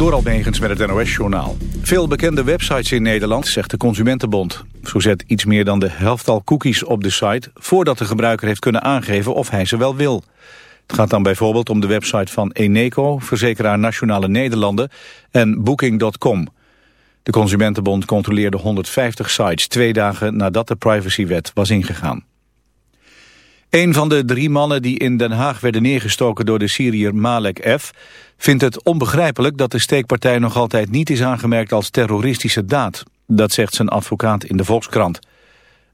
Door Almegens met het NOS-journaal. Veel bekende websites in Nederland, zegt de Consumentenbond. Zo zet iets meer dan de helft al cookies op de site... voordat de gebruiker heeft kunnen aangeven of hij ze wel wil. Het gaat dan bijvoorbeeld om de website van Eneco, verzekeraar Nationale Nederlanden... en Booking.com. De Consumentenbond controleerde 150 sites... twee dagen nadat de privacywet was ingegaan. Een van de drie mannen die in Den Haag werden neergestoken door de Syriër Malek F. vindt het onbegrijpelijk dat de steekpartij nog altijd niet is aangemerkt als terroristische daad. Dat zegt zijn advocaat in de Volkskrant.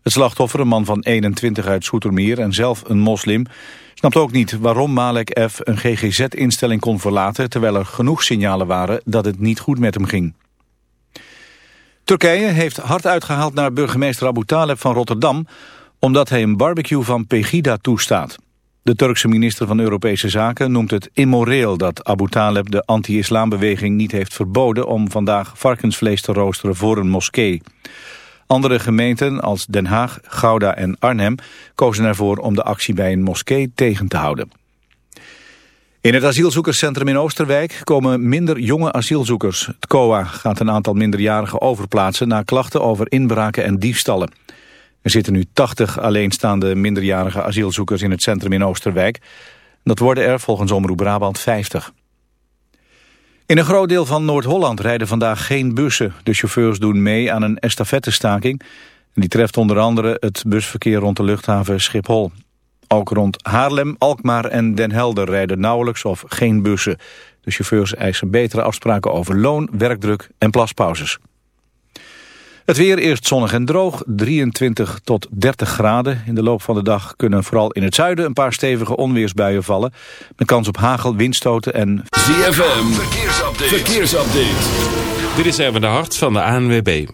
Het slachtoffer, een man van 21 uit Soetermeer en zelf een moslim, snapt ook niet waarom Malek F. een GGZ-instelling kon verlaten terwijl er genoeg signalen waren dat het niet goed met hem ging. Turkije heeft hard uitgehaald naar burgemeester Abu Taleb van Rotterdam omdat hij een barbecue van Pegida toestaat. De Turkse minister van Europese Zaken noemt het immoreel dat Abu Taleb de anti-islambeweging niet heeft verboden om vandaag varkensvlees te roosteren voor een moskee. Andere gemeenten als Den Haag, Gouda en Arnhem kozen ervoor om de actie bij een moskee tegen te houden. In het asielzoekerscentrum in Oosterwijk komen minder jonge asielzoekers. Het COA gaat een aantal minderjarigen overplaatsen na klachten over inbraken en diefstallen. Er zitten nu 80 alleenstaande minderjarige asielzoekers in het centrum in Oosterwijk. Dat worden er volgens Omroep Brabant 50. In een groot deel van Noord-Holland rijden vandaag geen bussen. De chauffeurs doen mee aan een estafettestaking. Die treft onder andere het busverkeer rond de luchthaven Schiphol. Ook rond Haarlem, Alkmaar en Den Helder rijden nauwelijks of geen bussen. De chauffeurs eisen betere afspraken over loon, werkdruk en plaspauzes. Het weer eerst zonnig en droog, 23 tot 30 graden. In de loop van de dag kunnen vooral in het zuiden een paar stevige onweersbuien vallen. Met kans op hagel, windstoten en... ZFM, verkeersupdate. verkeersupdate. Dit is even de hart van de ANWB.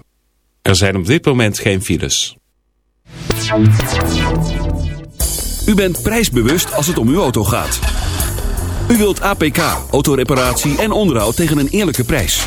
Er zijn op dit moment geen files. U bent prijsbewust als het om uw auto gaat. U wilt APK, autoreparatie en onderhoud tegen een eerlijke prijs.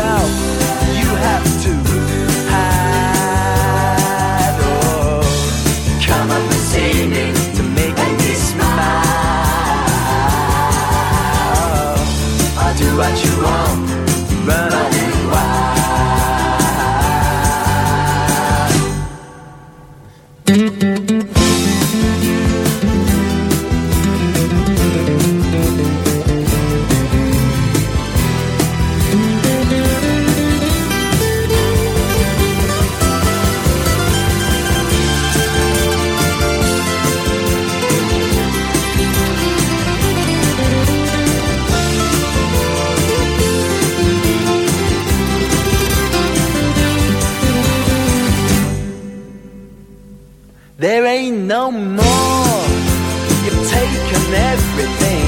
It's There ain't no more. You've taken everything.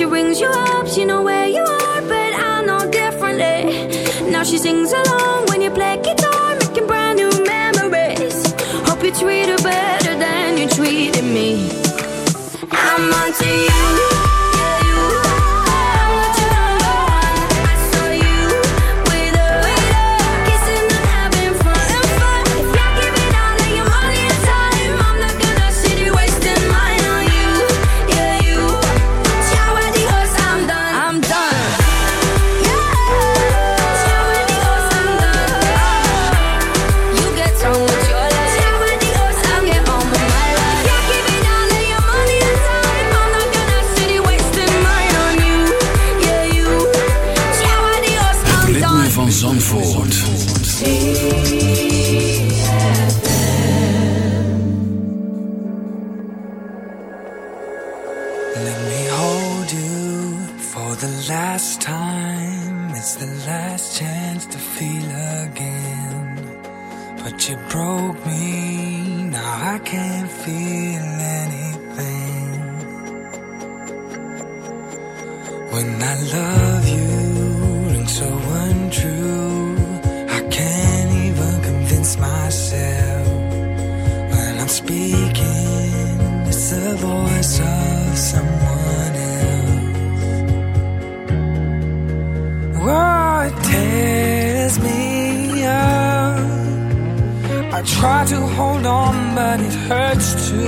your wings, you up.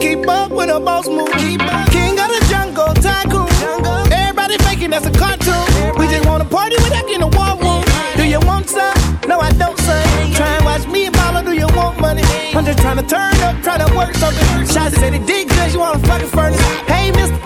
Keep up with her boss move. King of the jungle, tycoon. Everybody faking that's a cartoon. We just wanna party without getting a war room. Do you want some? No, I don't, son. Try and watch me and mama, do you want money? I'm just trying to turn up, trying to work something. Shots said it did good, you wanna fucking furnace. Hey, mister,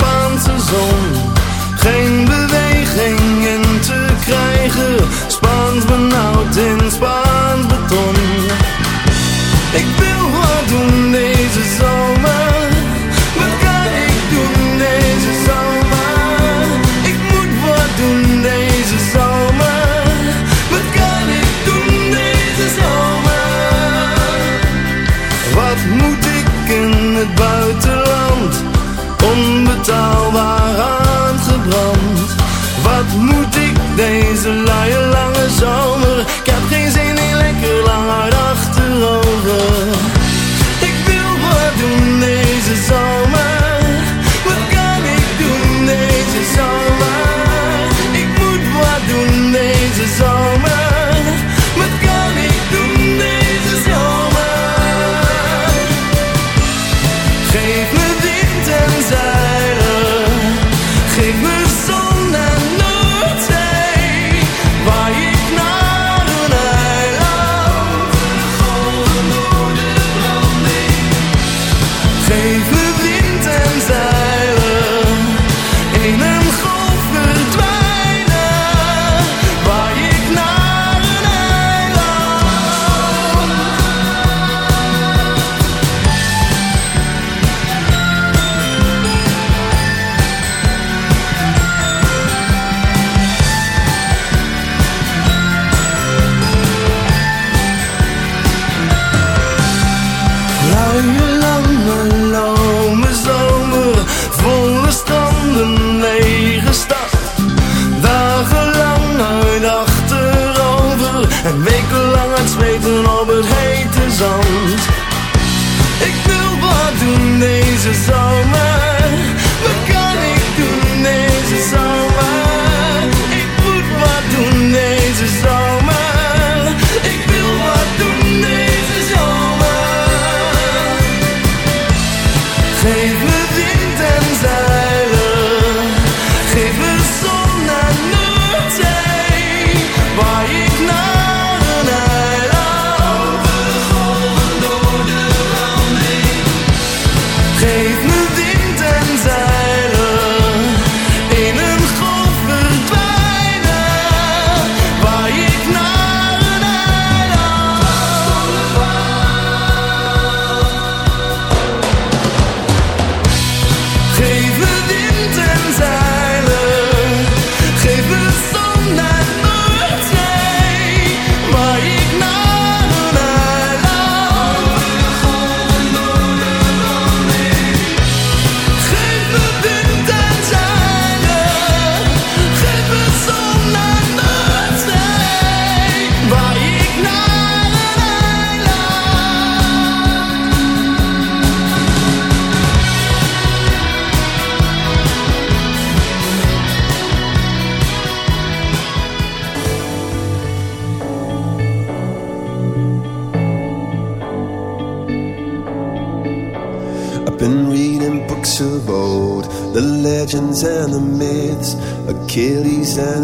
Spaanse zon. Geen bewegingen te krijgen, Spaans benauwd in Spaans beton. Ik wil wat doen deze zomer. maar zweven op het hete zand. Ik wil wat doen deze zomer.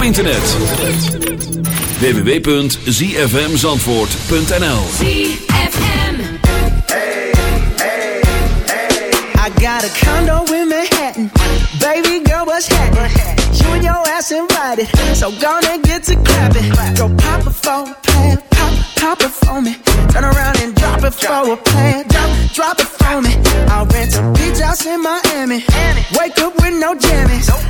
Op internet. www.zfmzandvoort.nl I got a condo in Manhattan. Baby girl, what's happening? You and your ass invited. So gonna get to clapping. Go pop it for a plan. Pop, pop it for me. Turn around and drop it for a plan. Drop, drop it for me. I'll rent a beach house in Miami. Wake up with no jammies.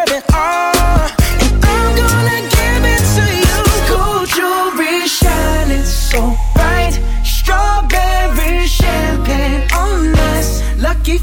it